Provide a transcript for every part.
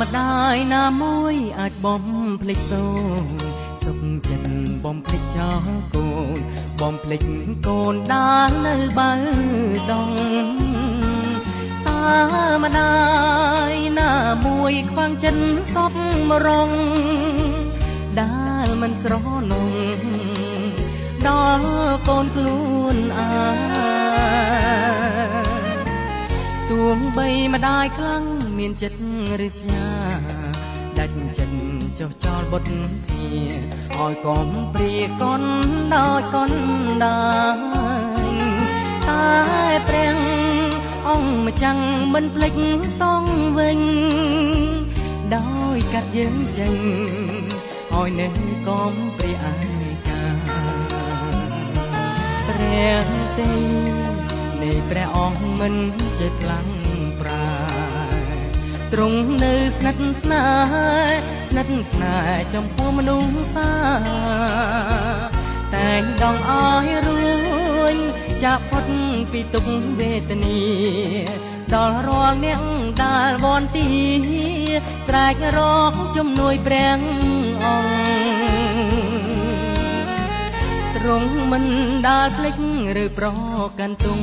ម្ដាយណាមួយអាចបំភ្លេចសូនសុខចិត្តបំភ្លេចចោលកូន បំភ្លេចកូនដើរនៅបើដងតាម្ដាយណាមួយខ្វាំងចិត្តសពរងដើរមិនស្រនងដល់កូនខ្លួនអាទួងបីម្ដាយខ្លាំង មានចិត្តរិស្យាដាច់ចិត្តចុះចោលបុត្រធាឲ្យកុំព្រាកនដោយកនដាញតែព្រះអង្គម្ចាំងមិនភ្លេចសងវិញដោយកាត់យើងចេញឲ្យនៅកុំព្រាអាចាព្រះទេនៃព្រះអង្គមិនចេះខ្លាំងប្រា ទ្រង់នៅស្និទ្ធស្នាលស្និទ្ធស្នាលចំពោះមនុស្សសាតែងដងអើយរួញចាប់ផុតពីទុក្ខវេទនាដល់រាល់អ្នកដែលវន្ទាស្រែករកជំនួយព្រះអង្គទ្រង់មិនដាល់ភ្លេចឬប្រកាន់ទុំ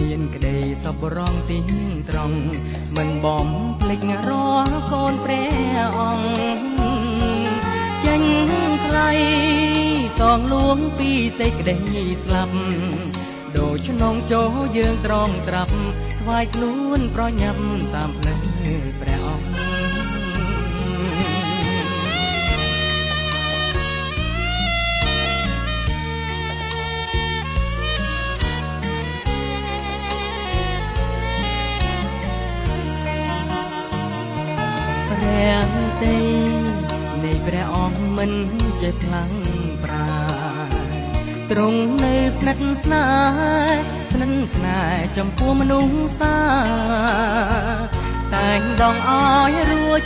មានក្តីសប្បុរងទីត្រង់មិនបំភ្លេចរាល់កូនព្រះអង្គចេញថ្លៃសងលួងពីសេចក្តីស្លាប់ដូច្នងចោយើងត្រង់ត្រាប់ថ្វាយខ្លួនប្រញាប់តាមផ្លូវព្រះអង្គ មិនចេះខ្លាំងប្រាទ្រង់នៅស្និទ្ធស្នាលស្និទ្ធស្នាលចំពោះមនុស្សសាតែងដងអោយរួច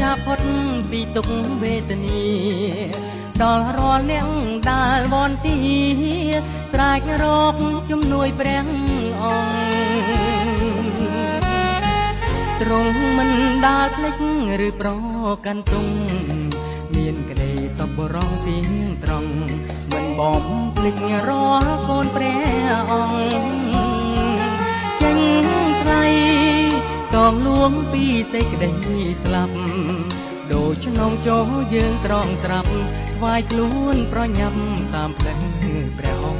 ចាប់ផុតពីទុក្ខវេទនាដល់រាល់អ្នកដែលវន្ទាស្រែករកជំនួយព្រះអង្គទ្រង់មិនដាល់ភ្លេចឬប្រកាន់ទុំ មានក្តីសប្បុរងទៀងត្រង់មិនបំភ្លេចរាល់កូនព្រះអង្គចេញថ្លៃសងលួងពីសេចក្តីស្លាប់ដូច្នងចូលយើងត្រង់ត្រាប់ថ្វាយខ្លួនប្រញាប់តាមផ្លូវព្រះអង្គ